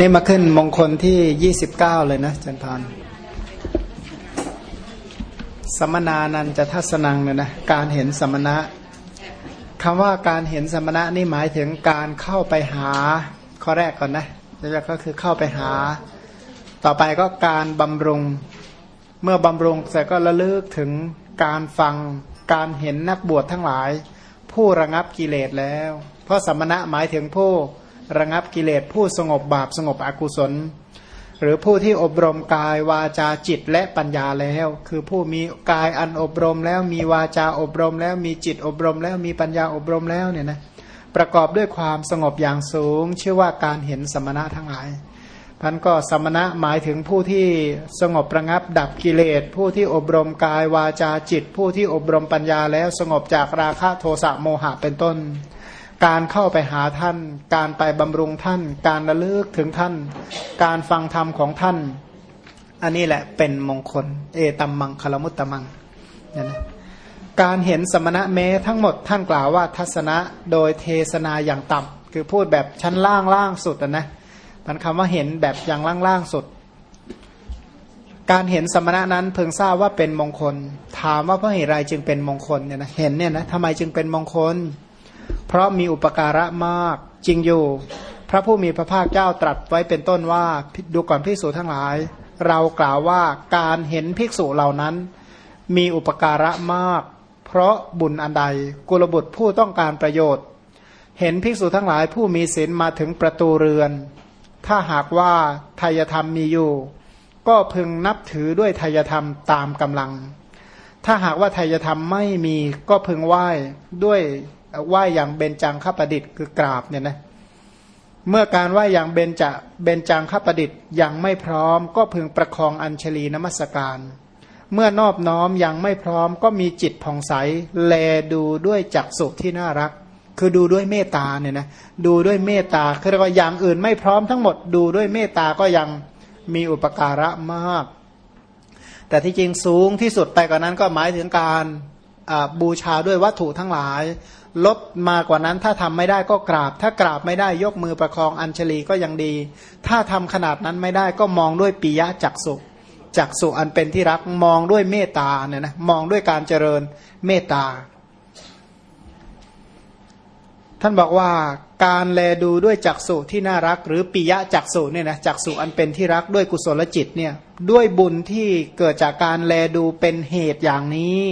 นี่มาขึ้นมงคลที่ยี่สิบเก้าเลยนะจันพานสมนานันจะทัศนังเนี่ยนะการเห็นสมณะคำว่าการเห็นสมณะนี่หมายถึงการเข้าไปหาข้อแรกก่อนนะแล้วก็คือเข้าไปหา ต่อไปก็การบำรุง เมื่อบำรุงเสร็จก็ระลึกถึงการฟังการเห็นนักบวชทั้งหลาย ผู้ระงับกิเลสแล้ว เพราะสมณะหมายถึงผู้ ระงับกิเลสผู้สงบบาปสงบอกุศล หรือผู้ที่อบรมกายวาจาจิตและปัญญาแล้ว คือผู้มีกายอันอบรมแล้วมีวาจาอบรมแล้วมีจิตอบรมแล้วมีปัญญาอบรมแล้วเนี่ยนะประกอบด้วยความสงบอย่างสูง ชื่อว่าการเห็นสมณะทั้งหลายพันก็สมณะหมายถึงผู้ที่สงบประงับดับกิเลส ผู้ที่อบรมกายวาจาจิต ผู้ที่อบรมปัญญาแล้วสงบจากราคะโทสะโมหะเป็นต้น การเข้าไปหาท่าน การไปบำรุงท่าน การระลึกถึงท่าน การฟังธรรมของท่าน อันนี้แหละเป็นมงคล เอตัมมังคลมุตตมังเนี่ยนะการเห็นสมณะเมทั้งหมดท่านกล่าวว่าทัศนะโดยเทศนาอย่างต่ำคือพูดแบบชั้นล่างล่างสุดนะมันคำว่าเห็นแบบอย่างล่างล่างสุด การเห็นสมณะนั้นเพิ่งทราบว่าเป็นมงคล ถามว่าเพราะเหตุไรจึงเป็นมงคลเนี่ยนะเห็นเนี่ยนะทำไมจึงเป็นมงคล เพราะมีอุปการะมากจริงอยู่ พระผู้มีพระภาคเจ้าตรัสไว้เป็นต้นว่าดูก่อนภิกษุทั้งหลาย เรากล่าวว่าการเห็นภิกษุเหล่านั้น มีอุปการะมาก เพราะบุญอันใดกุลบุตรผู้ต้องการประโยชน์ เห็นภิกษุทั้งหลายผู้มีศีลมาถึงประตูเรือน ถ้าหากว่าทายธรรมมีอยู่ ก็พึงนับถือด้วยทายธรรมตามกำลัง ถ้าหากว่าทายธรรมไม่มีก็พึงไหว้ด้วย ไหว้อย่างเบญจังข้าประดิษฐ์คือกราบเนี่ยนะเมื่อการไหว้อย่างเบญจะเบญจังข้าประดิษฐ์ยังไม่พร้อม ก็พึงประคองอัญชลีนมัสการ เมื่อนอบน้อมยังไม่พร้อม ก็มีจิตผ่องใส แลดูด้วยจักสุที่น่ารัก คือดูด้วยเมตตาเนี่ยนะดูด้วยเมตตาคือว่าอย่างอื่นไม่พร้อมทั้งหมดดูด้วยเมตตาก็ยังมีอุปการะมาก แต่ที่จริงสูงที่สุดไปกว่านั้นก็หมายถึงการบูชาด้วยวัตถุทั้งหลาย ลดมากว่านั้น ถ้าทำไม่ได้ก็กราบ ถ้ากราบไม่ได้ยกมือประคองอัญชลีก็ยังดี ถ้าทำขนาดนั้นไม่ได้ก็มองด้วยปิยะจักสุจักสุอันเป็นที่รักมองด้วยเมตตาเนี่ยนะมองด้วยการเจริญเมตตา ท่านบอกว่าการแลดูด้วยจักสุที่น่ารัก หรือปิยะจักสุเนี่ยนะจักสุอันเป็นที่รักด้วยกุศลจิตเนี่ยด้วยบุญที่เกิดจากการแลดูเป็นเหตุอย่างนี้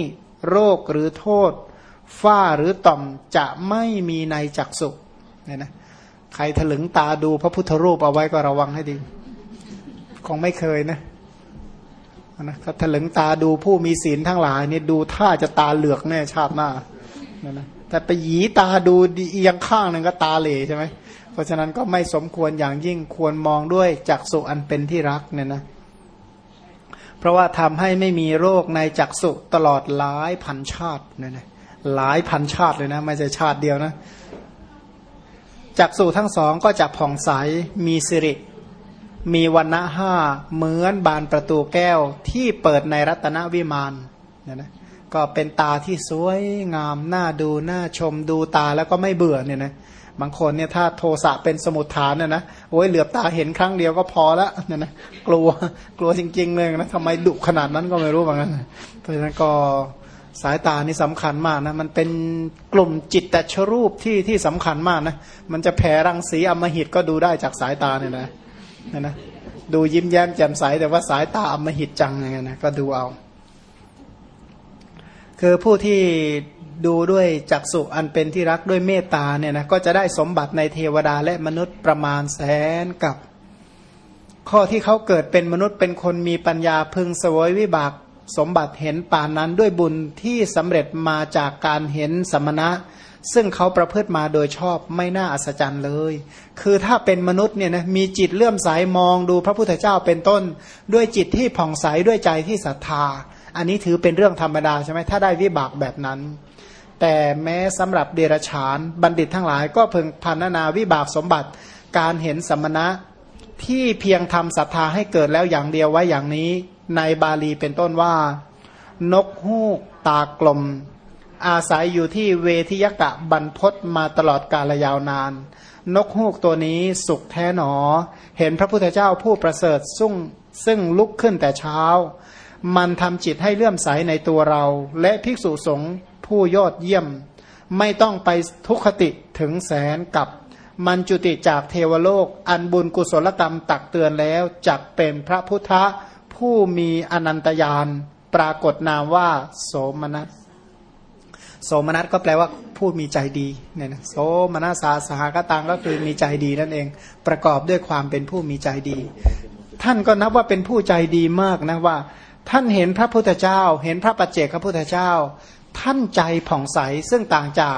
โรคหรือโทษ ฝ้าหรือต่อมจะไม่มีในจักสุเนี่ยนะใครถลึงตาดูพระพุทธรูปเอาไว้ก็ระวังให้ดี คงไม่เคยนะนะถ้าถลึงตาดูผู้มีศีลทั้งหลายเนี่ยดูท่าจะตาเหลือกแน่ชาติหน้านะนะแต่ไปหยีตาดูเอียงข้างหนึ่งก็ตาเหล่ใช่ไหมเพราะฉะนั้นก็ไม่สมควรอย่างยิ่งควรมองด้วยจักสุอันเป็นที่รักเนี่ยนะเพราะว่าทำให้ไม่มีโรคในจักสุตลอดหลายพันชาติเนี่ยนะ หลายพันชาติเลยนะ ไม่ใช่ชาติเดียวนะจากสู่ทั้งสองก็จะผ่องใสมีสิริ มีวันณะห้าเหมือนบานประตูแก้วที่เปิดในรัตนวิมานเนี่ยนะก็เป็นตาที่สวยงามน่าดูน่าชมดูตาแล้วก็ไม่เบื่อเนี่ยนะบางคนเนี่ยถ้าโทสะเป็นสมุทฐานเนี่ยนะโอ้ยเหลือบตาเห็นครั้งเดียวก็พอละเนี่ยนะกลัวกลัวจริง ๆ เลยนะทำไมดุขนาดนั้นก็ไม่รู้เหมือนกันเพราะฉะนั้นก็ สายตานี่สำคัญมากนะ มันเป็นกลุ่มจิตแต่ชรูปที่ที่สำคัญมากนะ มันจะแผ่รังสีอมหิตก็ดูได้จากสายตาเนี่ยนะนะนะ ดูยิ้มแย้มแจ่มใสแต่ว่าสายตาอมหิตจังอย่างเงี้ยนะก็ดูเอา คือผู้ที่ดูด้วยจักษุอันเป็นที่รักด้วยเมตตาเนี่ยนะก็จะได้สมบัติในเทวดาและมนุษย์ประมาณแสนกับ ข้อที่เขาเกิดเป็นมนุษย์เป็นคนมีปัญญาพึงสวยวิบาก สมบัติเห็นป่านนั้นด้วยบุญที่สำเร็จมาจากการเห็นสมณะ ซึ่งเขาประพฤติมาโดยชอบไม่น่าอัศจรรย์เลย คือถ้าเป็นมนุษย์เนี่ยนะมีจิตเลื่อมใสมองดูพระพุทธเจ้าเป็นต้น ด้วยจิตที่ผ่องใสด้วยใจที่ศรัทธา อันนี้ถือเป็นเรื่องธรรมดาใช่ไหมถ้าได้วิบากแบบนั้น แต่แม้สำหรับเดรฉานบัณฑิตทั้งหลายก็เพึงพันนาวิบากสมบัติการเห็นสมณะที่เพียงทำศรัทธาให้เกิดแล้วอย่างเดียวไว้อย่างนี้ ในบาลีเป็นต้นว่า นกฮูกตากลม อาศัยอยู่ที่เวทิยกะบรรพศมาตลอดกาลยาวนาน นกฮูกตัวนี้สุขแท้หนอ เห็นพระพุทธเจ้าผู้ประเสริฐซึ่งซึ่งลุกขึ้นแต่เช้า มันทำจิตให้เลื่อมใสในตัวเรา และภิกษุสงฆ์ผู้ยอดเยี่ยม ไม่ต้องไปทุกขติถึงแสนกับมันจุติจากเทวโลก อันบุญกุศลกรรมตักเตือนแล้วจักเป็นพระพุทธ ผู้มีอนันตญาณปรากฏนามว่า โสมนัสโสมนัสก็แปลว่าผู้มีใจดีเนี่ยนะโสมนัสสาสหกตังก็คือมีใจดีนั่นเอง ประกอบด้วยความเป็นผู้มีใจดี ท่านก็นับว่าเป็นผู้ใจดีมากนะว่า ท่านเห็นพระพุทธเจ้า เห็นพระปัจเจกพระพุทธเจ้า ท่านใจผ่องใสซึ่งต่างจาก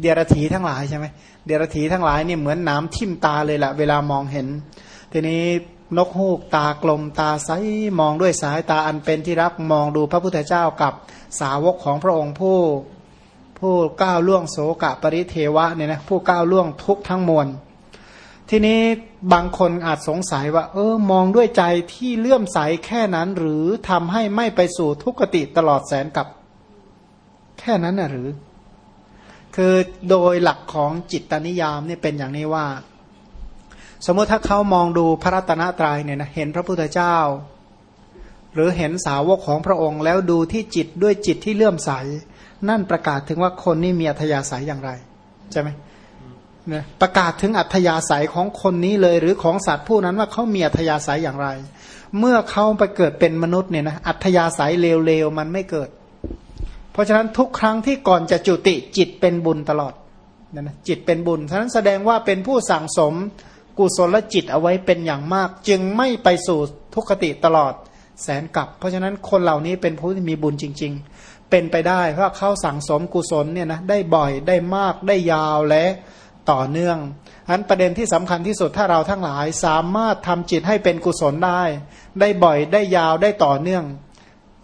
เดียรถีทั้งหลายใช่ไหมเดียรถีทั้งหลายนี่เหมือนน้ำทิ่มตาเลยแหละเวลามองเห็น ทีนี้ นกฮูกตากลมตาใสมองด้วยสายตาอันเป็นที่รักมองดูพระพุทธเจ้ากับสาวกของพระองค์ผู้ ผู้ก้าวล่วงโสกะปริเทวะเนี่ยนะผู้ก้าวล่วงทุกทั้งมวลทีนี้บางคนอาจสงสัยว่า เออ มองด้วยใจที่เลื่อมใสแค่นั้น หรือทำให้ไม่ไปสู่ทุกขติตลอดแสนกับ แค่นั้นน่ะหรือ คือโดยหลักของจิตตนิยามเนี่ยเป็นอย่างนี้ว่า สมมติถ้าเขามองดูพระรัตนตรัยเนี่ยนะเห็นพระพุทธเจ้า หรือเห็นสาวกของพระองค์ แล้วดูที่จิตด้วยจิตที่เลื่อมใส นั่นประกาศถึงว่าคนนี้มีอัธยาศัยอย่างไรใช่ไหมนะประกาศถึงอัธยาศัยของคนนี้เลย หรือของสัตว์ผู้นั้นว่าเขามีอัธยาศัยอย่างไร เมื่อเขาไปเกิดเป็นมนุษย์เนี่ยนะอัธยาศัยเลวๆมันไม่เกิด เพราะฉะนั้นทุกครั้งที่ก่อนจะจุติจิตเป็นบุญตลอดนะนะจิตเป็นบุญฉะนั้นแสดงว่าเป็นผู้สั่งสม กุศลจิตเอาไว้เป็นอย่างมาก จึงไม่ไปสู่ทุกขติตลอดแสนกลับ เพราะฉะนั้นคนเหล่านี้เป็นผู้ที่มีบุญจริง ๆ เป็นไปได้เพราะเขาสั่งสมกุศลเนี่ยนะได้บ่อยได้มากได้ยาวและต่อเนื่องอันประเด็นที่สำคัญที่สุดถ้าเราทั้งหลายสามารถทำจิตให้เป็นกุศลได้ ได้บ่อยได้ยาวได้ต่อเนื่อง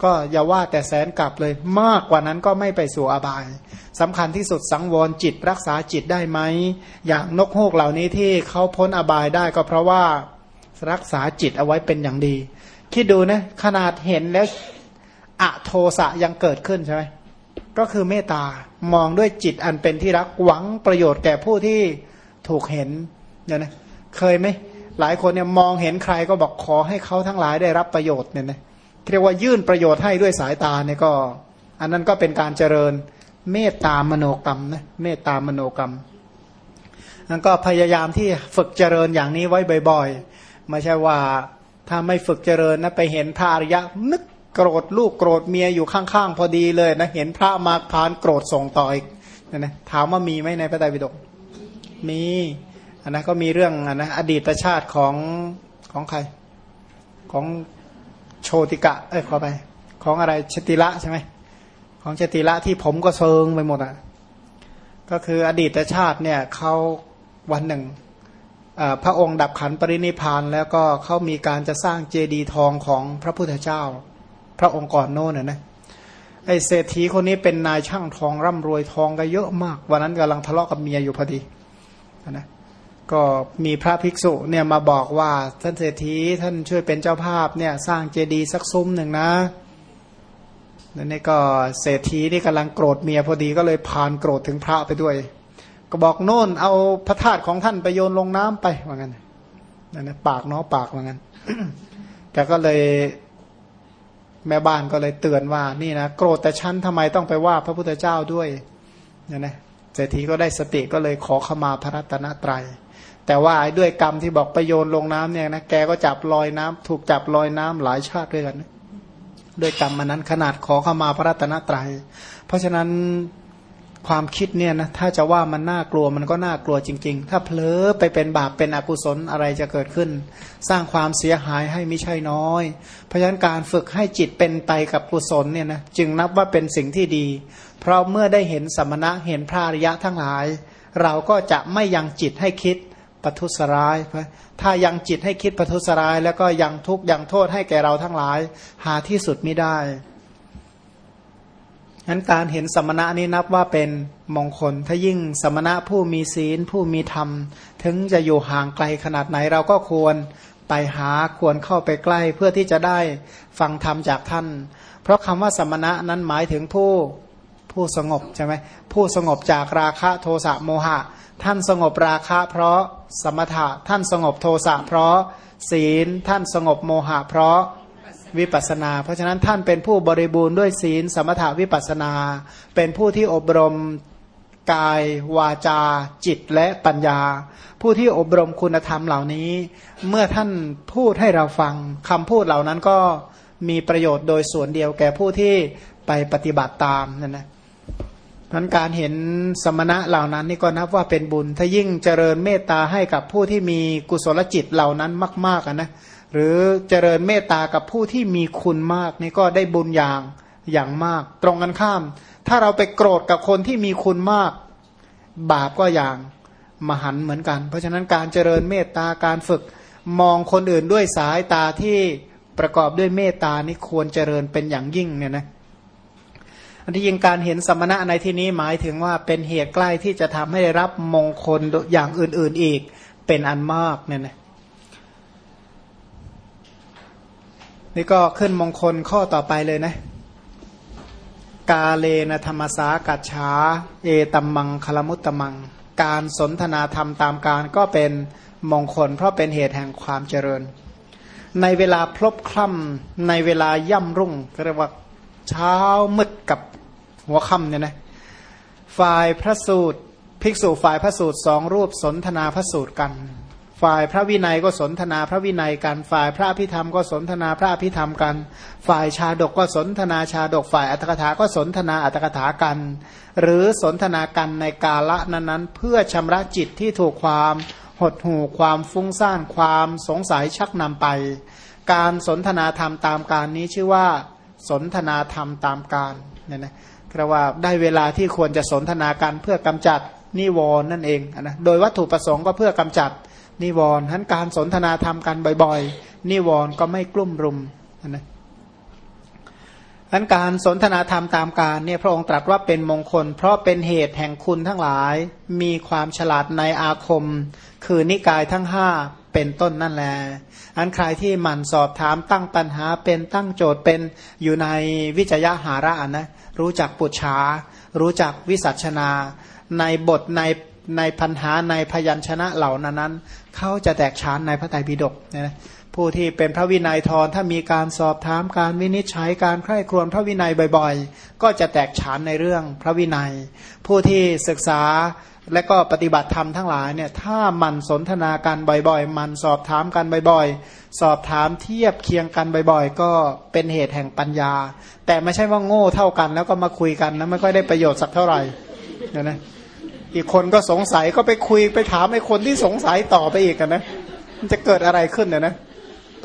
ก็อย่าว่าแต่แสนกลับเลย มากกว่านั้นก็ไม่ไปสู่อบายสำคัญที่สุดสังวรจิตรักษาจิตได้ไหม อย่างนกฮูกเหล่านี้ที่เขาพ้นอบายได้ก็เพราะว่ารักษาจิตเอาไว้เป็นอย่างดี คิดดูนะขนาดเห็นแล้วอโทสะยังเกิดขึ้นใช่ไหมก็คือเมตตามองด้วยจิตอันเป็นที่รักหวังประโยชน์แก่ผู้ที่ถูกเห็นเนี่ยนะเคยไหมหลายคนเนี่ยมองเห็นใครก็บอกขอให้เขาทั้งหลายได้รับประโยชน์เนี่ยนะ เรียกว่ายื่นประโยชน์ให้ด้วยสายตาเนี่ยก็ อันนั้นก็เป็นการเจริญเมตตามโนกรรมนะเมตตามโนกรรมนั่นก็พยายามที่ฝึกเจริญอย่างนี้ไว้บ่อยๆไม่ใช่ว่าถ้าไม่ฝึกเจริญนะไปเห็นพระอริยะนึกโกรธลูกโกรธเมียอยู่ข้างๆ พอดีเลยนะเห็นพระมาพานโกรธส่งต่ออีกนะนะถามว่ามีไหมในพระไตรปิฎกมีอันนั้นก็มีเรื่องอันนะอดีตชาติของของใครของ โชติกะ เอ้ยขอไป ของอะไรชติละใช่ไหมของชติละที่ผมก็เซิงไปหมดอะก็คืออดีตชาติเนี่ยเขาวันหนึ่งพระองค์ดับขันปรินิพานแล้วก็เขามีการจะสร้างเจดีย์ทองของพระพุทธเจ้า พระองค์ก่อนโน้นนะไอเศรษฐีคนนี้เป็นนายช่างทองร่ำรวยทองก็เยอะมาก วันนั้นกำลังทะเลาะกับเมียอยู่พอดีนะ ก็มีพระภิกษุเนี่ยมาบอกว่าท่านเศรษฐีท่านช่วยเป็นเจ้าภาพเนี่ยสร้างเจดีย์สักซุ้มหนึ่งนะนั่นนี่ก็เศรษฐีนี่กำลังโกรธเมียพอดีก็เลยพานโกรธถึงพระไปด้วย ก็บอกโน่นเอาพระธาตุของท่านไปโยนลงน้ำไปว่างั้นนั่นนะปากเนาะปากว่างั้นแกก็เลยแม่บ้านก็เลยเตือนว่านี่นะโกรธแต่ฉันทำไมต้องไปว่าพระพุทธเจ้าด้วยเนี่ยนะเศรษฐีก็ได้สติก็เลยขอขมาพระรัตนตรยัย แต่ว่าด้วยกรรมที่บอกประโยชน์ลงน้ำเนี่ยนะแกก็จับลอยน้ำถูกจับลอยน้ำหลายชาติด้วยกัน ด้วยกรรมมันนั้นขนาดขอเข้ามาพระรัตนตรยัย เพราะฉะนั้นความคิดเนี่ยนะถ้าจะว่ามันน่ากลัวมันก็น่ากลัวจริง ๆ ถ้าเผลอไปเป็นบาปเป็นอกุศลอะไรจะเกิดขึ้น สร้างความเสียหายให้ไม่ใช่น้อย เพราะฉะนั้นการฝึกให้จิตเป็นไปกับกุศลเนี่ยนะจึงนับว่าเป็นสิ่งที่ดี เพราะเมื่อได้เห็นสมณะเห็นพระอริยะทั้งหลาย เราก็จะไม่ยังจิตให้คิด ปัทุสร้ายถ้ายังจิตให้คิดปัทุสร้าย แล้วก็ยังทุกข์ยังโทษให้แก่เราทั้งหลาย หาที่สุดไม่ได้นั้นการเห็นสมณะนี้นับว่าเป็นมงคล ถ้ายิ่งสมณะผู้มีศีลผู้มีธรรม ถึงจะอยู่ห่างไกลขนาดไหนเราก็ควรไปหาควรเข้าไปใกล้เพื่อที่จะได้ฟังธรรมจากท่าน เพราะคำว่าสมณะนั้นหมายถึงผู้ผู้สงบใช่ไหมผู้สงบจากราคะโทสะโมหะ ท่านสงบราคะเพราะสมถะ ท่านสงบโทสะเพราะศีล ท่านสงบโมหะเพราะวิปัสนา เพราะฉะนั้นท่านเป็นผู้บริบูรณ์ด้วยศีล สมถะวิปัสนา เป็นผู้ที่อบรมกาย วาจา จิตและปัญญา ผู้ที่อบรมคุณธรรมเหล่านี้ เมื่อท่านพูดให้เราฟังคำพูดเหล่านั้นก็มีประโยชน์โดยส่วนเดียวแก่ผู้ที่ไปปฏิบัติตามนั่นนะ นั้นการเห็นสมณะเหล่านั้นนี่ก็นับว่าเป็นบุญ ถ้ายิ่งเจริญเมตตาให้กับผู้ที่มีกุศลจิตเหล่านั้นมากๆนะหรือเจริญเมตตากับผู้ที่มีคุณมากนี่ก็ได้บุญอย่างอย่างมาก ตรงกันข้าม ถ้าเราไปโกรธกับคนที่มีคุณมาก บาปก็อย่างมหันเหมือนกัน เพราะฉะนั้นการเจริญเมตตาการฝึกมองคนอื่นด้วยสายตาที่ประกอบด้วยเมตตานี่ควรเจริญเป็นอย่างยิ่งเนี่ยนะ อันที่ยิงการเห็นสมณะในที่นี้หมายถึงว่าเป็นเหตุใกล้ที่จะทำให้รับมงคลอย่างอื่น ๆอีกเป็นอันมากเนี่ยนะนี่ก็ขึ้นมงคลข้อต่อไปเลยนะ กาเลนะธรรมสากัจฉาเอตัมมังคลมุตตมัง การสนทนาธรรมตามการก็เป็นมงคล เพราะเป็นเหตุแห่งความเจริญ ในเวลาพลบคล่ำในเวลาย่ำรุ่งเรียกว่า เช้ามืดกับหัวค่ำเนี่ยนะฝ่ายพระสูตรภิกษุฝ่ายพระสูตรสองรูปสนทนาพระสูตรกัน ฝ่ายพระวินัยก็สนทนาพระวินัยกัน ฝ่ายพระพิธรรมก็สนทนาพระพิธรรมกัน ฝ่ายชาดกก็สนทนาชาดก ฝ่ายอัตถกถาก็สนทนาอัตถกถากัน หรือสนทนากันในกาละนั้นๆ เพื่อชำระจิตที่ถูกความหดหู่ความฟุ้งซ่านความสงสัยชักนำไป การสนทนาธรรมตามการนี้ชื่อว่า สนทนาธรรมตามการเนี่ยนะเพราะว่าได้เวลาที่ควรจะสนทนากันเพื่อกำจัดนิวรณ์นั่นเองนะโดยวัตถุประสงค์ก็เพื่อกำจัดนิวรณ์ทั้นการสนทนาธรรมกันบ่อยๆ นิวรณ์ก็ไม่กลุ่มรุมนะทั้นการสนทนาธรรมตามการเนี่ยพระองค์ตรัสว่าเป็นมงคล เพราะเป็นเหตุแห่งคุณทั้งหลาย มีความฉลาดในอาคม คือนิกายทั้งห้า เป็นต้นนั่นแหละอันใครที่หมั่นสอบถามตั้งปัญหาเป็นตั้งโจทย์เป็นอยู่ในวิจยะหาระนะรู้จักปุจฉารู้จักวิสัชนา ในบทในในพันหาในพยัญชนะเหล่านั้นนั้น เขาจะแตกฉานในพระไตรปิฎกนะผู้ที่เป็นพระวินัยทรถ้ามีการสอบถามการวินิจฉัยการใคร่ครวญพระวินัยบ่อยๆ ก็จะแตกฉานในเรื่องพระวินัย ผู้ที่ศึกษา และก็ปฏิบัติธรรมทั้งหลายเนี่ยถ้ามันสนทนากันบ่อยๆ มันสอบถามกันบ่อยๆ สอบถามเทียบเคียงกันบ่อยๆ ก็เป็นเหตุแห่งปัญญา แต่ไม่ใช่ว่าโง่เท่ากัน แล้วก็มาคุยกันนะไม่ค่อยได้ประโยชน์สักเท่าไหร่นะนะอีกคนก็สงสัยก็ไปคุยไปถามไอ้คนที่สงสัยต่อไปอีกกันนะมันจะเกิดอะไรขึ้นเนี่ยนะ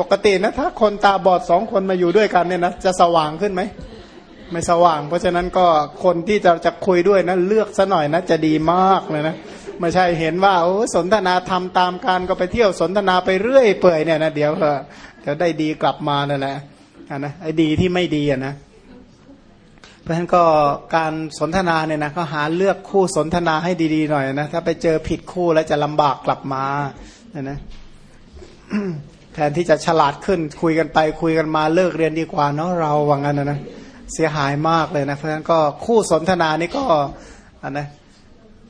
ปกตินะถ้าคนตาบอดสองคนมาอยู่ด้วยกันเนี่ยนะจะสว่างขึ้นไหม ไม่สว่าง เพราะฉะนั้นก็คนที่จะจะคุยด้วยนะเลือกซะหน่อยนะจะดีมากเลยนะไม่ใช่เห็นว่าโอ้สนทนาทำตามการก็ไปเที่ยวสนทนาไปเรื่อยเปื่อยเนี่ยนะเดี๋ยวเดี๋ยวได้ดีกลับมานั่นแหละนะไอ้ดีที่ไม่ดีอะนะเพราะฉะนั้นก็การสนทนาเนี่ยนะก็หาเลือกคู่สนทนาให้ดีๆหน่อยนะถ้าไปเจอผิดคู่แล้วจะลำบากกลับมาเนี่ยนะแทนที่จะฉลาดขึ้นคุยกันไปคุยกันมาเลิกเรียนดีกว่าเนาะเราว่างั้นนะนะ เสียหายมากเลยนะเพราะฉะนั้นก็คู่สนทนานี่ก็อันนะ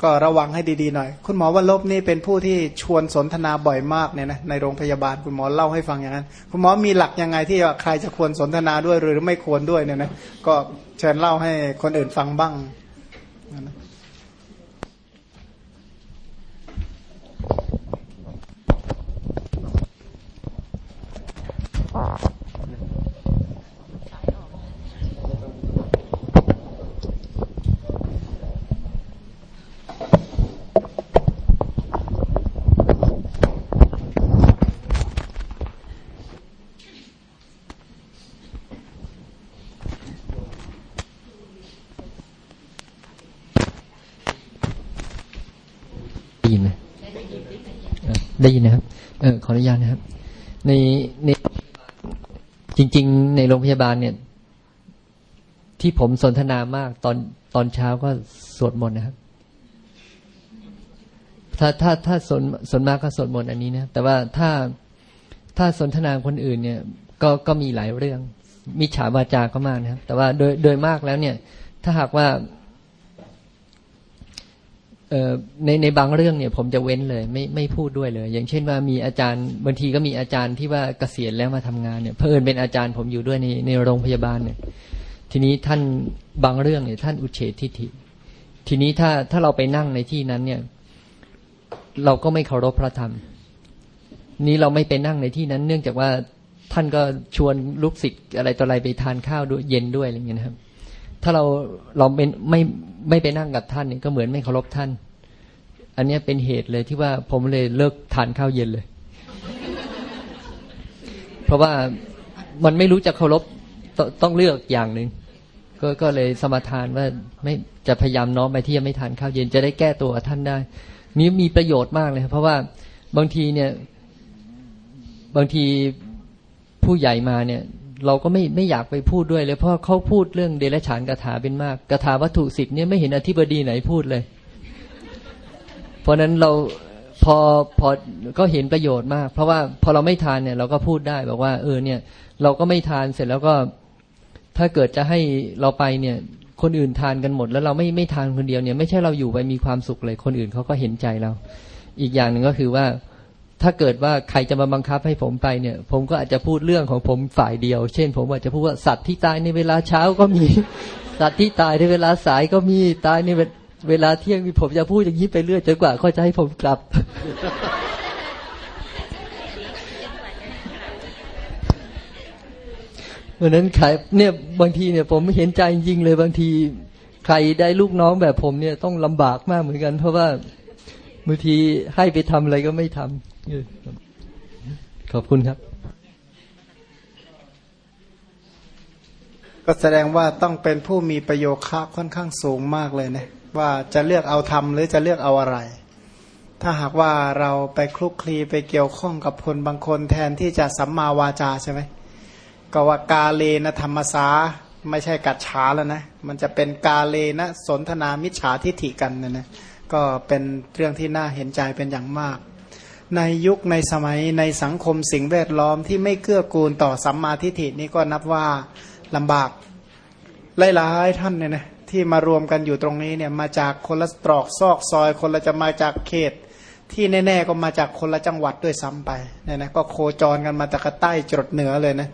ก็ระวังให้ดีๆหน่อย คุณหมอว่าลบนี่เป็นผู้ที่ชวนสนทนาบ่อยมากเนี่ยนะในโรงพยาบาลคุณหมอเล่าให้ฟังอย่างนั้น คุณหมอมีหลักยังไงที่ว่าใครจะควรสนทนาด้วยหรือไม่ควรด้วยเนี่ยนะก็เชิญเล่าให้คนอื่นฟังบ้างนะ ได้ยินนะครับ เออขออนุญาตนะครับ ในในจริง ๆ ในโรงพยาบาลเนี่ย ที่ผมสนทนามากตอนตอนเช้าก็สวดมนต์นะครับ ถ้าถ้าถ้าสนสนมากก็สวดมนต์อันนี้นะแต่ว่าถ้าถ้าสนทนาคนอื่นเนี่ย ก็ก็มีหลายเรื่อง มีฉาวาจาก็มากนะครับ แต่ว่าโดยโดยมากแล้วเนี่ย ถ้าหากว่า ในในบางเรื่องเนี่ย ผมจะเว้นเลย ไม่ไม่พูดด้วยเลย อย่างเช่นว่ามีอาจารย์บางทีก็มีอาจารย์ที่ว่าเกษียณแล้วมาทำงานเนี่ยเพิ่นเป็นอาจารย์ผมอยู่ด้วยในในโรงพยาบาลเนี่ย ทีนี้ท่านบางเรื่องเนี่ยท่านอุเฉททิฏฐิ ทีนี้ถ้าถ้าเราไปนั่งในที่นั้นเนี่ย เราก็ไม่เคารพพระธรรม นี้เราไม่ไปนั่งในที่นั้น เนื่องจากว่าท่านก็ชวนลูกศิษย์อะไรต่ออะไรไปทานข้าวด้วยเย็นด้วยอะไรเงี้ยนะครับ ถ้าเราเราเป็นไม่ไม่ไปนั่งกับท่านนี่ก็เหมือนไม่เคารพท่าน อันนี้เป็นเหตุเลยที่ว่าผมเลยเลิกทานข้าวเย็นเลย เพราะว่ามันไม่รู้จะเคารพต้องเลือกอย่างหนึ่งก็ก็เลยสมาทานว่าไม่จะพยายามน้อมไปที่จะไม่ทานข้าวเย็นจะได้แก้ตัวท่านได้ นี้มีประโยชน์มากเลยเพราะว่าบางทีเนี่ย บางทีผู้ใหญ่มาเนี่ย เราก็ไม่ไม่อยากไปพูดด้วยเลยเพราะเขาพูดเรื่องเดรัจฉานกถาเป็นมากกถาวัตถุสิบเนี่ยไม่เห็นอธิบดีไหนพูดเลย เพราะนั้นเราพอพอก็เห็นประโยชน์มาก เพราะว่าพอเราไม่ทานเนี่ย เราก็พูดได้บอกว่า เออเนี่ย เราก็ไม่ทานเสร็จแล้วก็ ถ้าเกิดจะให้เราไปเนี่ย คนอื่นทานกันหมด แล้วเราไม่ไม่ทานคนเดียวเนี่ย ไม่ใช่เราอยู่ไปมีความสุขเลย คนอื่นเขาก็เห็นใจเรา อีกอย่างหนึ่งก็คือว่า ถ้าเกิดว่าใครจะมาบังคับให้ผมไปเนี่ย ผมก็อาจจะพูดเรื่องของผมฝ่ายเดียว เช่น ผมอาจจะพูดว่าสัตว์ที่ตายในเวลาเช้าก็มี สัตว์ที่ตายในเวลาสายก็มีตายในเวลาเที่ยงผมจะพูดอย่างนี้ไปเรื่อยจนกว่าเขาจะให้ผมกลับ เพราะนั้นใครเนี่ยบางทีเนี่ยผมเห็นใจจริงเลยบางที ใครได้ลูกน้องแบบผมเนี่ยต้องลำบากมากเหมือนกัน เพราะว่าบางทีให้ไปทำอะไรก็ไม่ทำ ขอบคุณครับ ก็แสดงว่าต้องเป็นผู้มีประโยชน์ค่อนข้างสูงมากเลยนะว่าจะเลือกเอาทำหรือจะเลือกเอาอะไร ถ้าหากว่าเราไปคลุกคลีไปเกี่ยวข้องกับคนบางคนแทนที่จะสัมมาวาจาใช่ไหมก็ว่ากาเลนะธรรมสาไม่ใช่กัดฉาแล้วนะ มันจะเป็นกาเลนะสนทนามิจฉาทิฐิกันนะนะ ก็เป็นเรื่องที่น่าเห็นใจเป็นอย่างมาก ในยุคในสมัยในสังคมสิ่งแวดล้อมที่ไม่เกื้อกูลต่อสัมมาทิฏฐินี้ก็นับว่าลำบากหลายๆท่านเนี่ยนะที่มารวมกันอยู่ตรงนี้เนี่ยมาจากคนละตรอกซอกซอย คนละจะมาจากเขต ที่แน่ๆก็มาจากคนละจังหวัดด้วยซ้ำไปเนี่ยนะก็โคจรกันมาจากใต้จดเหนือเลยนะ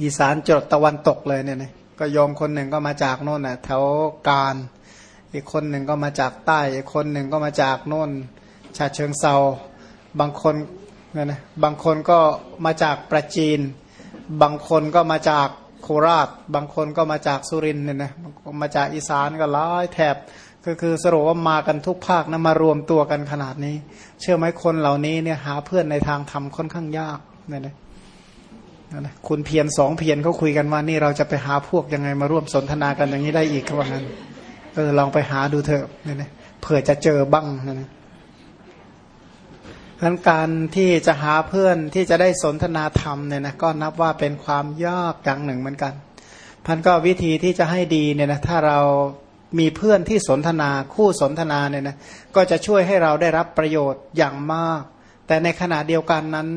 อีสานจดตะวันตกเลยเนี่ยนะก็ยอมคนหนึ่งก็มาจากโน่นน่ะแถวการ อีกคนหนึ่งก็มาจากใต้ อีกคนหนึ่งก็มาจากโน่น ชาเชิงเซาบางคนนี่ยนะบางคนก็มาจากประจีน บางคนก็มาจากโคราช บางคนก็มาจากสุรินเนี่ยนะมาจากอีสานก็หลายแถบก็คือสรุปว่ามากันทุกภาคนะมารวมตัวกันขนาดนี้ เชื่อไหมคนเหล่านี้เนี่ยหาเพื่อนในทางธรรมค่อนข้างยากเนี่ยนะนะคุณเพียรสองเพียรเขาคุยกันว่านี่เราจะไปหาพวกยังไงมาร่วมสนทนากันอย่างนี้ได้อีกเขาว่างั้นเออลองไปหาดูเถอะเนี่ยนะเผื่อจะเจอบ้างนะนะ นั้นการที่จะหาเพื่อนที่จะได้สนทนาธรรมเนี่ยนะก็นับว่าเป็นความยากอย่างหนึ่งเหมือนกันพันก็วิธีที่จะให้ดีเนี่ยนะถ้าเรามีเพื่อนที่สนทนาคู่สนทนาเนี่ยนะก็จะช่วยให้เราได้รับประโยชน์อย่างมาก แต่ในขณะเดียวกันนั้น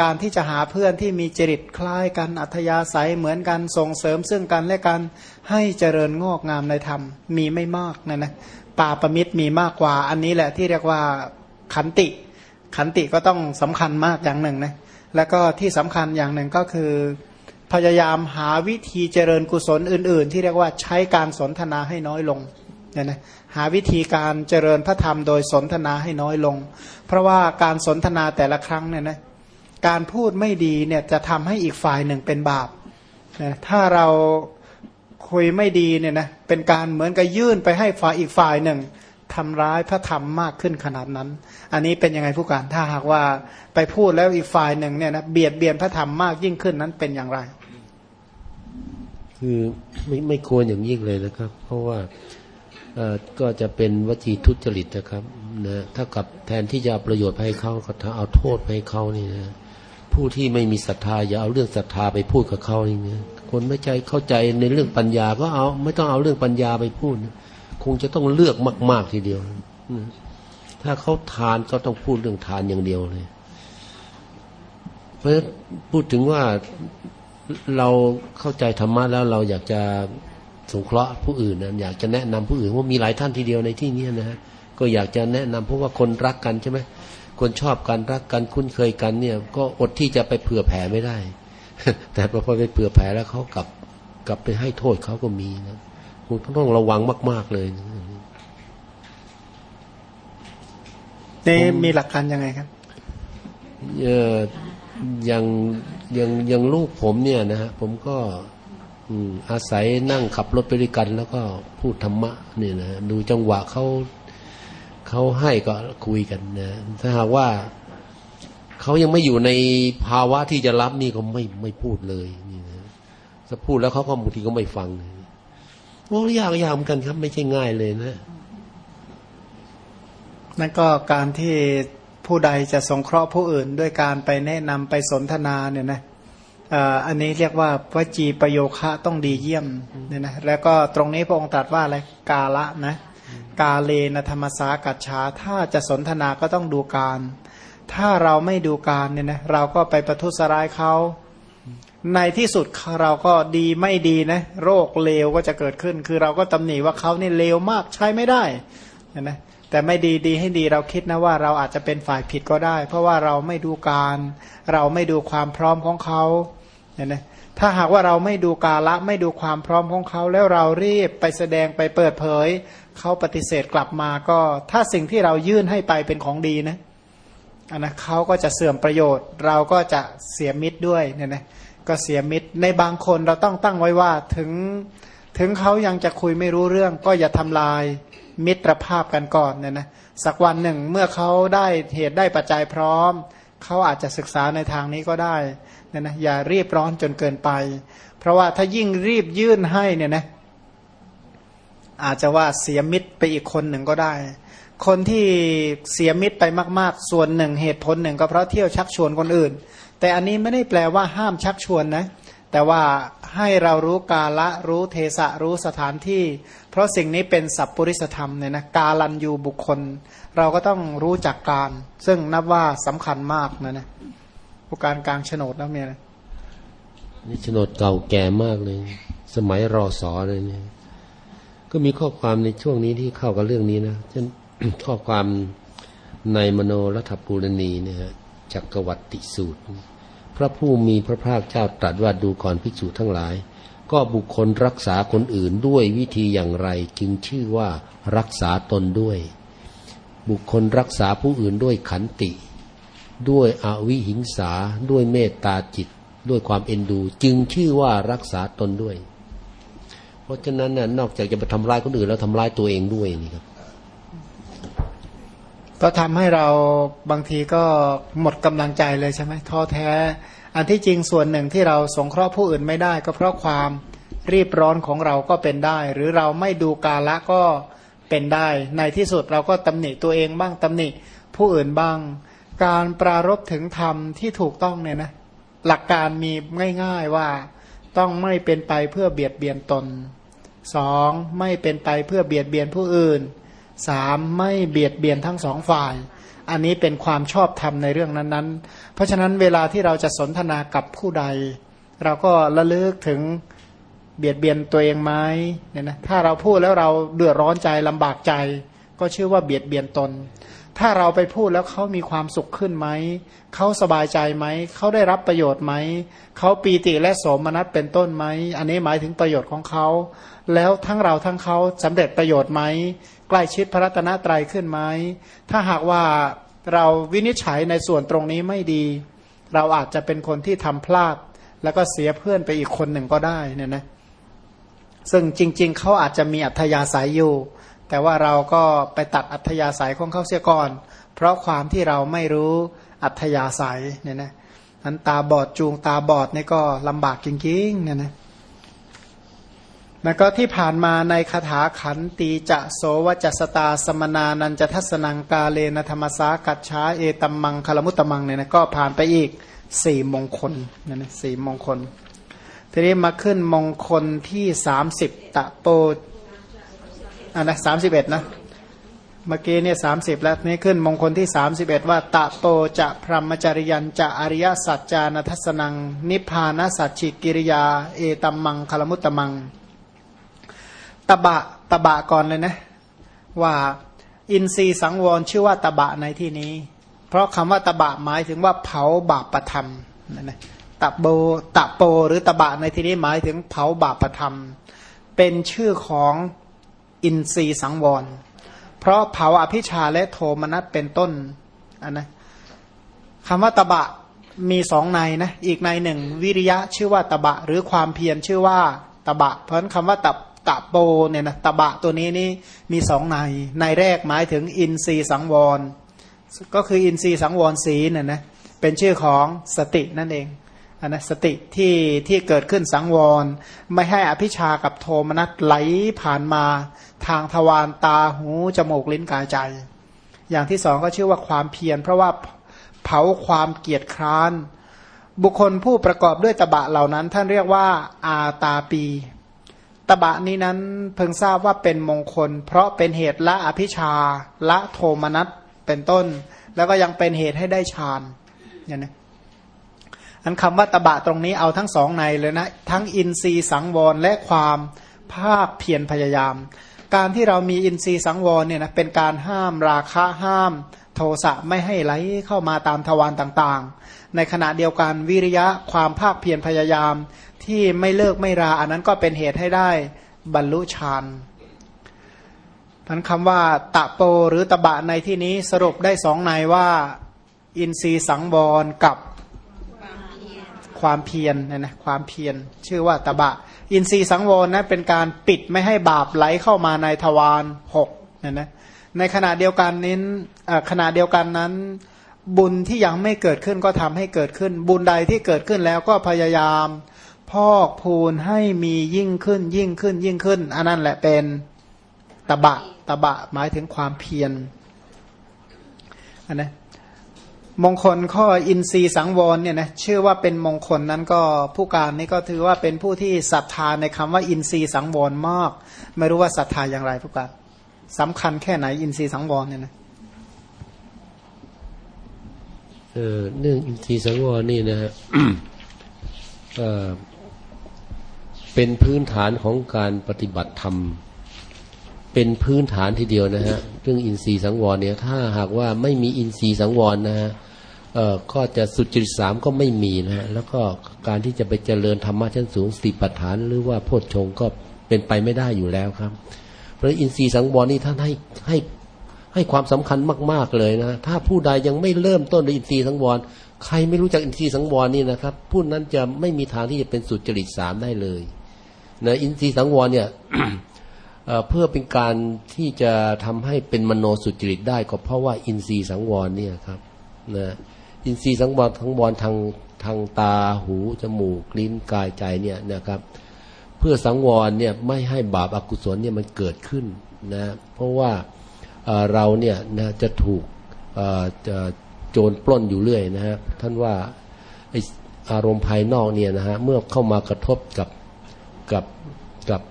การที่จะหาเพื่อนที่มีจริตคล้ายกันอัธยาศัยเหมือนกันส่งเสริมซึ่งกันและกันให้เจริญงอกงามในธรรมมีไม่มากนะนะป่าประมิตรมีมากกว่าอันนี้แหละที่เรียกว่าขันติ ขันติก็ต้องสำคัญมากอย่างหนึ่งนะแล้วก็ที่สำคัญอย่างหนึ่งก็คือ พยายามหาวิธีเจริญกุศลอื่น ๆ ที่เรียกว่าใช้การสนทนาให้น้อยลงเนี่ยนะหาวิธีการเจริญพระธรรมโดยสนทนาให้น้อยลง เพราะว่าการสนทนาแต่ละครั้งเนี่ยนะการพูดไม่ดีเนี่ยจะทำให้อีกฝ่ายหนึ่งเป็นบาปนะถ้าเราคุยไม่ดีเนี่ยนะเป็นการเหมือนกับยื่นไปให้ฝ่ายอีกฝ่ายหนึ่ง ทำร้ายพระธรรมมากขึ้นขนาดนั้น อันนี้เป็นยังไงผู้การถ้าหากว่าไปพูดแล้วอีกฝ่ายหนึ่งเนี่ยนะเบียดเบียนพระธรรมมากยิ่งขึ้นนั้นเป็นอย่างไร คือไม่ไม่ควรอย่างยิ่งเลยนะครับ เพราะว่าก็จะเป็นวจีทุจริตนะครับนะถ้ากับแทนที่จะประโยชน์ให้เขาก็ถ้าเอาโทษให้เขานี่นะผู้ที่ไม่มีศรัทธาอย่าเอาเรื่องศรัทธาไปพูดกับเขาอย่างเงี้ยคนไม่ใจเข้าใจในเรื่องปัญญาก็เอา ไม่ต้องเอาเรื่องปัญญาไปพูดค งจะต้องเลือกมาก ๆทีเดียว ถ้าเขาทานก็ต้องพูดเรื่องทานอย่างเดียวเลย เพราะพูดถึงว่าเราเข้าใจธรรมะแล้วเราอยากจะสงเคราะห์ผู้อื่นนะอยากจะแนะนำผู้อื่นว่ามีหลายท่านทีเดียวในที่นี้นะฮะก็อยากจะแนะนำเพราะว่าคนรักกันใช่ไหมคนชอบกันรักกันคุ้นเคยกันเนี่ย ก็อดที่จะไปเผื่อแผ่ไม่ได้ แต่พอไปเผื่อแผ่แล้วเขากลับกลับไปให้โทษเขาก็มีนะ คุณต้องระวังมาก ๆเลยนะนี่มีหลักการยังไงครับเอ่ออย่างอย่างอย่างลูกผมเนี่ยนะฮะผมก็อืมอาศัยนั่งขับรถไปด้วยกัน แล้วก็พูดธรรมะเนี่ยนะดูจังหวะเขาเขาให้ก็คุยกันนะถ้าหากว่าเขายังไม่อยู่ในภาวะที่จะรับนี่ก็ไม่ไม่พูดเลยนี่นะถ้าพูดแล้วเขาก็บางทีก็ไม่ฟัง โอ้ยากยากเหมือนกันครับ ไม่ใช่ง่ายเลยนะนั่นก็การที่ผู้ใดจะสงเคราะห์ผู้อื่นด้วยการไปแนะนำไปสนทนาเนี่ยนะอันนี้เรียกว่าวจีประโยคะต้องดีเยี่ยมเนี่ยนะแล้วก็ตรงนี้พระองค์ตรัสว่าอะไรกาละนะกาเลนธรรมสากัจฉาถ้าจะสนทนาก็ต้องดูการ ถ้าเราไม่ดูการเนี่ยนะเราก็ไปประทุษร้ายเขา ในที่สุดเราก็ดีไม่ดีนะ โรคเลวก็จะเกิดขึ้น คือเราก็ตำหนิว่าเขานี่เลวมากใช้ไม่ได้เห็นไหมแต่ไม่ดีดีให้ดีเราคิดนะว่าเราอาจจะเป็นฝ่ายผิดก็ได้ เพราะว่าเราไม่ดูการ เราไม่ดูความพร้อมของเขาเห็นไหมถ้าหากว่าเราไม่ดูกาละไม่ดูความพร้อมของเขา แล้วเรารีบไปแสดงไปเปิดเผย เขาปฏิเสธกลับมาก็ ถ้าสิ่งที่เรายื่นให้ไปเป็นของดีนะ นนะเขาก็จะเสื่อมประโยชน์ เราก็จะเสียมิตรด้วยเนี่ยนะก็เสียมิตรในบางคนเราต้องตั้งไว้ว่าถึงถึงเขายังจะคุยไม่รู้เรื่อง ก็อย่าทำลายมิตรภาพกันก่อนเนี่ยนะสักวันหนึ่งเมื่อเขาได้เหตุได้ปัจจัยพร้อม เขาอาจจะศึกษาในทางนี้ก็ได้เนี่ยนะอย่ารีบร้อนจนเกินไป เพราะว่าถ้ายิ่งรีบยื่นให้เนี่ยนะอาจจะว่าเสียมิตรไปอีกคนหนึ่งก็ได้ คนที่เสียมิตรไปมาก ๆ ส่วนหนึ่งเหตุผลหนึ่งก็เพราะเที่ยวชักชวนคนอื่น แต่อันนี้ไม่ได้แปลว่าห้ามชักชวนนะ แต่ว่าให้เรารู้กาละรู้เทสะรู้สถานที่ เพราะสิ่งนี้เป็นสัพปริสธรรมเนี่ยนะกาลันยูบุคคล เราก็ต้องรู้จักการ ซึ่งนับว่าสำคัญมากนะนะผู้การกลางโฉนดนะเมียนะนี่โฉนดเก่าแก่มากเลย สมัยรอสอเลยเนี่ยก็มีข้อความในช่วงนี้ที่เข้ากับเรื่องนี้นะเช่น ข้อความในมโนรัฐปูรณีเนี่ยจักรวัติสูตร พระผู้มีพระภาคเจ้าตรัสว่าดูก่อนภิกษุทั้งหลาย ก็บุคคลรักษาคนอื่นด้วยวิธีอย่างไร จึงชื่อว่ารักษาตนด้วย บุคคลรักษาผู้อื่นด้วยขันติ ด้วยอวิหิงสาด้วยเมตตาจิต ด้วยความเอ็นดู จึงชื่อว่ารักษาตนด้วย เพราะฉะนั้นน่ะนอกจากจะไปทำร้ายคนอื่นแล้วทำร้ายตัวเองด้วยนี่ครับ ก็ทำให้เราบางทีก็หมดกำลังใจเลยใช่ไหมท้อแท้ อันที่จริงส่วนหนึ่งที่เราสงเคราะห์ผู้อื่นไม่ได้ ก็เพราะความรีบร้อนของเราก็เป็นได้ หรือเราไม่ดูกาละก็เป็นได้ ในที่สุดเราก็ตำหนิตัวเองบ้างตำหนิผู้อื่นบ้าง การปรารบถึงธรรมที่ถูกต้องเนี่ยนะหลักการมีง่าย ๆว่าต้องไม่เป็นไปเพื่อเบียดเบียนตนสองไม่เป็นไปเพื่อเบียดเบียนผู้อื่น สามไม่เบียดเบียนทั้งสองฝ่าย อันนี้เป็นความชอบธรรมในเรื่องนั้นๆ เพราะฉะนั้นเวลาที่เราจะสนทนากับผู้ใด เราก็ระลึกถึงเบียดเบียนตัวเองไหมเนี่ยนะถ้าเราพูดแล้วเราเดือดร้อนใจลำบากใจ ก็ชื่อว่าเบียดเบียนตน ถ้าเราไปพูดแล้วเขามีความสุขขึ้นไหม เขาสบายใจไหม เขาได้รับประโยชน์ไหม เขาปีติและโสมนัสเป็นต้นไหม อันนี้หมายถึงประโยชน์ของเขา แล้วทั้งเราทั้งเขาสำเร็จประโยชน์ไหม ใกล้ชิดพระรัตนตรัยขึ้นไหม ถ้าหากว่าเราวินิจฉัยในส่วนตรงนี้ไม่ดี เราอาจจะเป็นคนที่ทำพลาด แล้วก็เสียเพื่อนไปอีกคนหนึ่งก็ได้เนี่ยนะ ซึ่งจริง ๆ เขาอาจจะมีอัธยาศัยอยู่ แต่ว่าเราก็ไปตัดอัธยาศัยของเขาเสียก่อน เพราะความที่เราไม่รู้อัธยาศัยเนี่ยนะนั้นตาบอดจูงตาบอดนี่ก็ลำบากจริงๆเนี่ยนะแล้วก็ที่ผ่านมาในคาถาขันตีจะโสวจัสตาสมนานันจะทัศนังกาเลนธรรมสากัจฉาเอตัมมังคลมุตตมังเนี่ยนะก็ผ่านไปอีกสี่มงคลเนี่ยนะสี่มงคล ทีนี้มาขึ้นมงคลที่สามสิบตะโป อันนะสามสิบเอ็ดนะเมื่อกี้เนี่ยสามสิบแล้วนี่ขึ้นมงคลที่สามสิบเอ็ดว่า ตะโปจะพรหมจริยันจะอริยสัจจานัทัศนัง นิพพานสัจฉิกิริยา เอตัมมังคลมุตตมัง ตบะตบะก่อนเลยนะ ว่าอินทรีสังวรชื่อว่าตบะในที่นี้ เพราะคำว่าตบะหมายถึงว่าเผาบาปประธรรมนั่นนะตะโบตะโปหรือตบะในที่นี้หมายถึงเผาบาปประธรรม เป็นชื่อของ อินทรีสังวร เพราะเผาอภิชาและโทมนัสเป็นต้นอันนะคำว่าตบะมีสองในนะอีกในหนึ่ง วิริยะชื่อว่าตบะ หรือความเพียรชื่อว่าตบะ เพราะฉะนั้นคำว่าตบตะโปเนี่ยนะตบะตัวนี้นี่มีสองในในแรกหมายถึงอินทรีสังวร ก็คืออินทรีสังวรศีน่ะนะเป็นชื่อของสตินั่นเองอันนะสติที่ที่เกิดขึ้นสังวร ไม่ให้อภิชากับโทมนัสไหลผ่านมา ทางทวารตาหูจมูกลิ้นกายใจ อย่างที่สองก็ชื่อว่าความเพียรเพราะว่าเผาความเกียจคร้าน บุคคลผู้ประกอบด้วยตบะเหล่านั้น ท่านเรียกว่าอาตาปี ตบะนี้นั้นเพิ่งทราบว่าเป็นมงคล เพราะเป็นเหตุละอภิชาละโทมนัสเป็นต้น แล้วก็ยังเป็นเหตุให้ได้ฌานเนี่ยนะอันคำว่าตบะตรงนี้เอาทั้งสองในเลยนะ ทั้งอินทรีย์สังวรและความภาคเพียรพยายาม การที่เรามีอินทรีย์สังวรเนี่ยนะเป็นการห้ามราคะห้าม โทสะไม่ให้ไหลเข้ามาตามทวารต่างๆ ในขณะเดียวกันวิริยะความภาคเพียรพยายามที่ไม่เลิกไม่ราอันนั้นก็เป็นเหตุให้ได้บรรลุฌานพันคำว่าตะโปหรือตะบะในที่นี้สรุปได้สองในว่า อินทรีย์สังวรกับความเพียรนะนะความเพียรชื่อว่าตะบะ อินทรีย์สังวรนะเป็นการปิดไม่ให้บาปไหลเข้ามาในทวารหกนะนะในขณะเดียวกันนี้ขณะเดียวกันนั้น บุญที่ยังไม่เกิดขึ้นก็ทำให้เกิดขึ้น บุญใดที่เกิดขึ้นแล้วก็พยายาม พอกพูนให้มียิ่งขึ้นยิ่งขึ้นยิ่งขึ้น อันนั้นแหละเป็นตะบะตะบะหมายถึงความเพียรอันนะ มงคลข้ออินทรีย์สังวรเนี่ยนะชื่อว่าเป็นมงคลนั้นก็ผู้การนี่ก็ถือว่าเป็นผู้ที่ศรัทธาในคำว่าอินทรีย์สังวรมาก ไม่รู้ว่าศรัทธาอย่างไรผู้การสำคัญแค่ไหนอินทรีย์สังวรเนี่ยนะเออเรื่องอินทรีย์สังวรนี่นะฮะเออเป็นพื้นฐานของการปฏิบัติธรรม เป็นพื้นฐานทีเดียวนะฮะเรื่องอินทรีย์สังวรเนี่ยถ้าหากว่าไม่มีอินทรีย์สังวรนะฮะ ก็จะสุจริตสามก็ไม่มีนะฮะแล้วก็การที่จะไปเจริญธรรมะชั้นสูงสติปัฏฐาน หรือว่าโพชฌงค์ก็เป็นไปไม่ได้อยู่แล้วครับ เพราะอินทรีย์สังวรนี่ท่านให้ให้ให้ความสำคัญมาก ๆเลยนะถ้าผู้ใดยังไม่เริ่มต้นในอินทรีย์สังวรใครไม่รู้จักอินทรีย์สังวรนี่นะครับผู้นั้นจะไม่มีทางที่จะเป็นสุจริตสามได้เลยนะอินทรีย์สังวรเนี่ยเอ่อเพื่อเป็นการที่จะทำให้เป็นมโนสุจริตได้ก็เพราะว่าอินทรีย์สังวรเนี่ยครับนะ อินทรีย์สังวรทั้งวรทางทางตาหูจมูกลิ้นกายใจเนี่ยนะครับ เพื่อสังวรเนี่ยไม่ให้บาปอากุศลเนี่ยมันเกิดขึ้นนะเพราะว่าเราเนี่ยนะจะถูกโจรปล้นอยู่เรื่อยนะฮะท่านว่าอารมณ์ภายนอกเนี่ยนะฮะเมื่อเข้ามากระทบกับกับกับ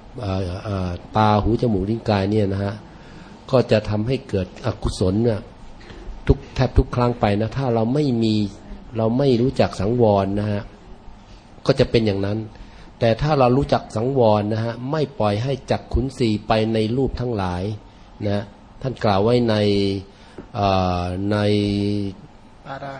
ตาหูจมูกลิ้นกายเนี่ยนะฮะก็จะทำให้เกิดอกุศลเนี่ย ทุกแทบทุกครั้งไปนะ ถ้าเราไม่มีเราไม่รู้จักสังวรนะฮะก็จะเป็นอย่างนั้น แต่ถ้าเรารู้จักสังวรนะฮะไม่ปล่อยให้จักขุนสีไปในรูปทั้งหลายนะท่านกล่าวไว้ในเอ่อในปารา